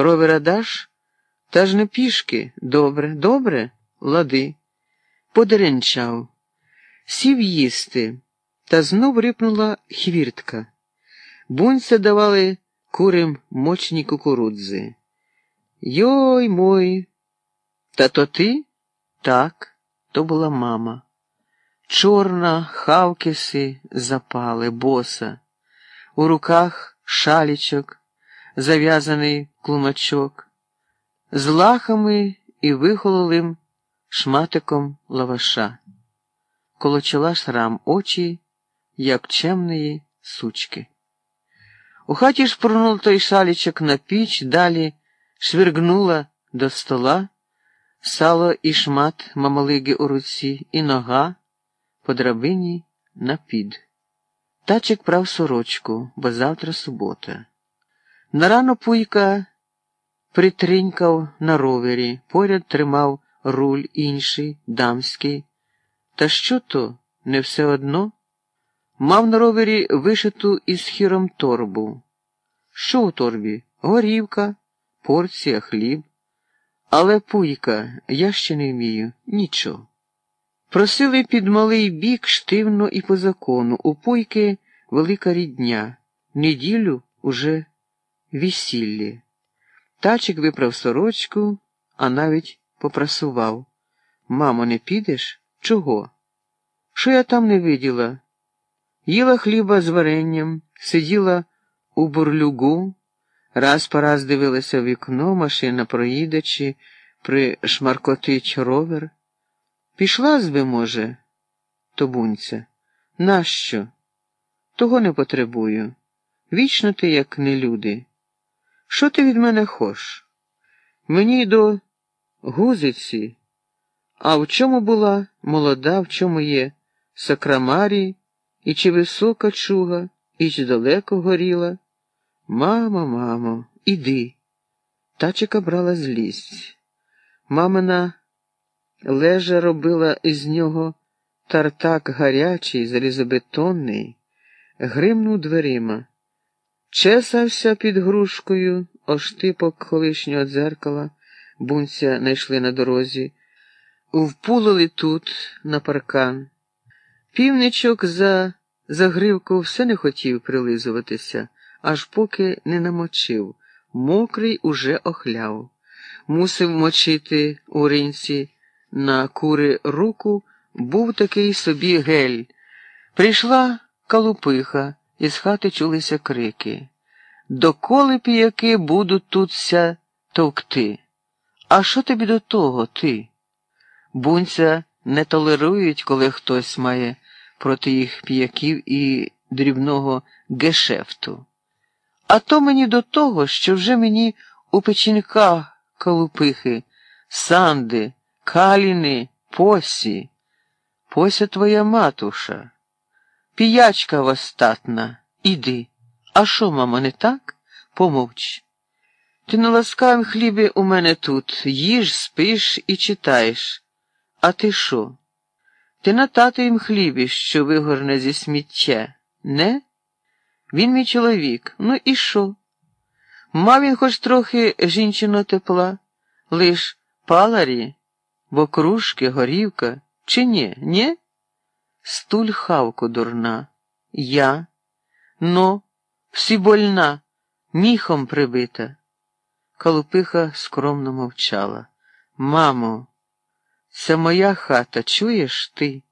Ровера даш? Та ж не пішки. Добре, добре, лади. Подеренчав. Сів їсти, та знов рипнула хвіртка. Бунця давали курим мочні кукурудзи. Йой мой. Та то ти? Так, то була мама. Чорна, хавкиси запали, боса, у руках шалічок, зав'язаний клумачок, з лахами і вихололим шматиком лаваша. Коло чола шрам очі, як чемної сучки. У хаті шпурнув той шалічок на піч, далі швиргнула до стола, сало і шмат мамалиги у руці, і нога по драбині на під. Тачик прав сорочку, бо завтра субота. Нарано пуйка притринькав на ровері, поряд тримав руль інший, дамський. Та що то не все одно? Мав на ровері вишиту із хіром торбу. Що у торбі? Горівка, порція, хліб. Але пуйка, я ще не вмію, нічого. Просили під малий бік штивно і по закону. У пуйки велика рідня, неділю уже весіллі. Тачик виправ сорочку, а навіть попрасував. Мамо, не підеш? Чого? Що я там не виділа? Їла хліба з варенням, сиділа у бурлюгу, раз по раз дивилася в вікно, машина проїдачи, пришмаркотить ровер. Пішла зби, може, тобунця. Нащо? Того не потребую. Вічно ти, як не люди. Що ти від мене хош? Мені до гузиці. А в чому була молода, в чому є сакрамарі, і чи висока чуга, і чи далеко горіла? Мамо, мамо, іди. Тачика брала злість. Мамина лежа робила із нього тартак гарячий, залізобетонний, гримнув дверима, чесався під грушкою, оштипок колишнього дзеркала, бунця знайшли на дорозі, впулили тут, на паркан. Півничок за загривку все не хотів прилизуватися, аж поки не намочив. Мокрий уже охляв. Мусив мочити у ринці на кури руку, був такий собі гель. Прийшла калупиха, із хати чулися крики. Доколи піяки будуть тутся товкти. А що тобі до того, ти? Бунця не толерують, коли хтось має проти їх піяків і дрібного гешефту. А то мені до того, що вже мені у печінках калупихи, санди, каліни, посі. Пося твоя матуша. Піячка востатна, іди. А що, мама, не так? Помовч. Ти на ласкавім хлібі у мене тут, їж, спиш і читаєш. А ти що? Ти на татовім хлібі, що вигорне зі сміття, не? Він мій чоловік, ну і що? Мав він хоч трохи жінчино тепла, лиш паларі, бо кружки, горівка, чи ні, ні? Стуль хавку дурна, я, но, всі больна, міхом прибита. Калупиха скромно мовчала. Мамо, це моя хата, чуєш ти?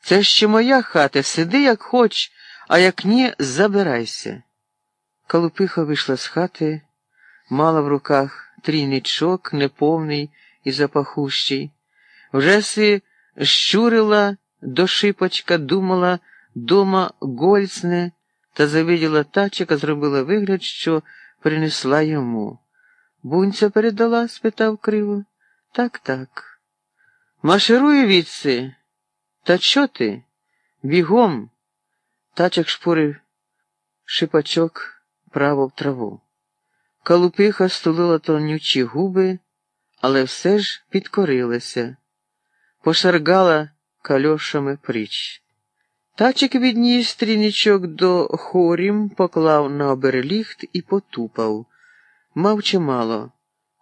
Це ще моя хата, сиди, як хоч, а як ні, забирайся. Калупиха вийшла з хати, мала в руках трійничок, неповний і запахущий. Вже си щурила до шипочка, думала, дома гольцне, та завиділа тачика, зробила вигляд, що принесла йому. Бунця передала? спитав криво. Так, так. Маширує відси. Та чо ти? Бігом. Тачик шпурив шипачок право в траву. Калупиха стулила тонючі губи, але все ж підкорилася, пошаргала кальошами пріч. Тачик відніс стрінічок до хорім, поклав на оберліхт і потупав. мав чимало,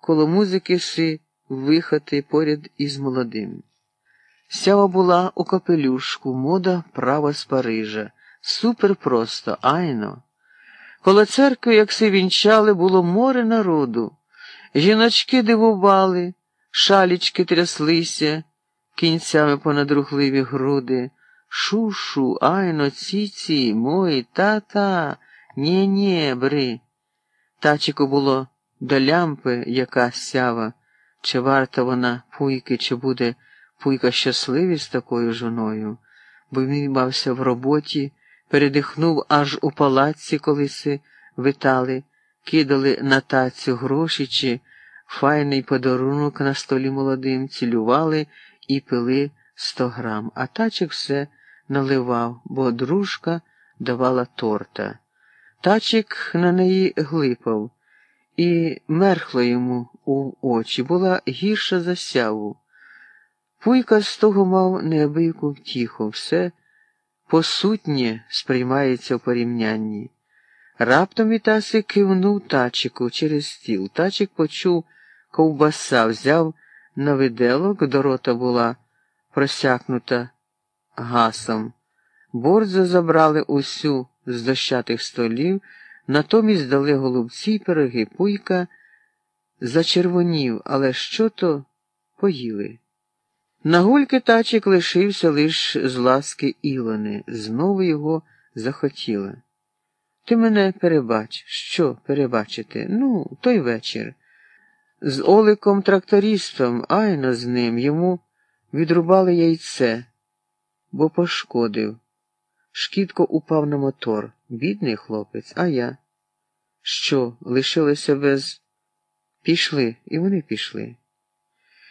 коло музики си вихати поряд із молодим. Сява була у капелюшку, мода права з Парижа. Супер просто, айно. Коло церкви, як си вінчали, було море народу. Жіночки дивували, шалічки тряслися, кінцями понад рухливі груди. Шушу, айно, ціці, мой, та-та, нє-нє, бри. Тачику було до лямпи яка сява, чи варта вона пуйки, чи буде пуйка щасливі з такою жоною, бо він бався в роботі, передихнув аж у палаці, колиси витали, кидали на тацю гроші чи файний подарунок на столі молодим, цілювали і пили сто грам, а тачик все наливав, бо дружка давала торта. Тачик на неї глипав, і мерхло йому у очі була гірша за сяву. Пуйка з того мав неабияку втіху, все посутнє сприймається в порівнянні. Раптом Вітасик кивнув тачику через стіл. Тачик почув ковбаса, взяв на виделок, до рота була просякнута гасом. Борзо забрали усю з дощатих столів, натомість дали голубці й пироги. Пуйка зачервонів, але що то поїли. На гульки тачик лишився лиш з ласки Ілони, знову його захотіла. Ти мене перебач, що перебачити? Ну, той вечір. З Оликом трактористом, айно з ним йому відрубали яйце, бо пошкодив. Шкідко упав на мотор. Бідний хлопець, а я. Що, лишилися без. Пішли, і вони пішли.